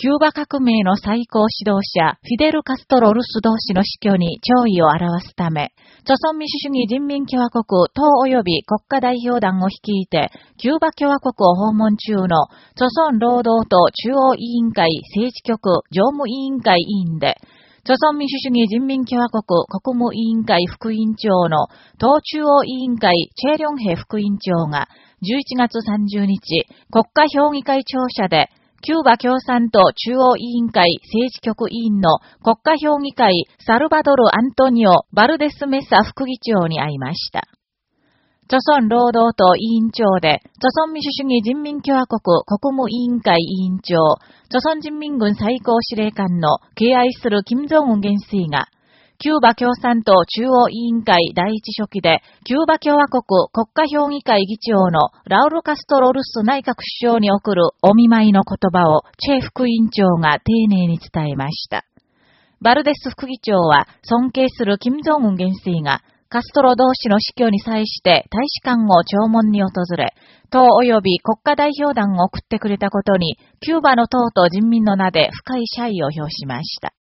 キューバ革命の最高指導者、フィデル・カストロ・ルス同士の死去に弔意を表すため、朝鮮民主主義人民共和国党及び国家代表団を率いて、キューバ共和国を訪問中の、朝鮮労働党中央委員会政治局常務委員会委員で、朝鮮民主主義人民共和国国務委員会副委員長の党中央委員会チェリョンヘ副委員長が11月30日国家評議会庁舎でキューバ共産党中央委員会政治局委員の国家評議会サルバドル・アントニオ・バルデス・メッサ副議長に会いました。朝鮮労働党委員長で、朝鮮民主主義人民共和国国務委員会委員長、朝鮮人民軍最高司令官の敬愛する金正恩元帥が、キューバ共産党中央委員会第一書記で、キューバ共和国国家評議会議長のラウル・カストロルス内閣首相に送るお見舞いの言葉をチェ副委員長が丁寧に伝えました。バルデス副議長は尊敬する金正恩元帥がカストロ同士の死去に際して大使館を弔問に訪れ、党及び国家代表団を送ってくれたことに、キューバの党と人民の名で深い謝意を表しました。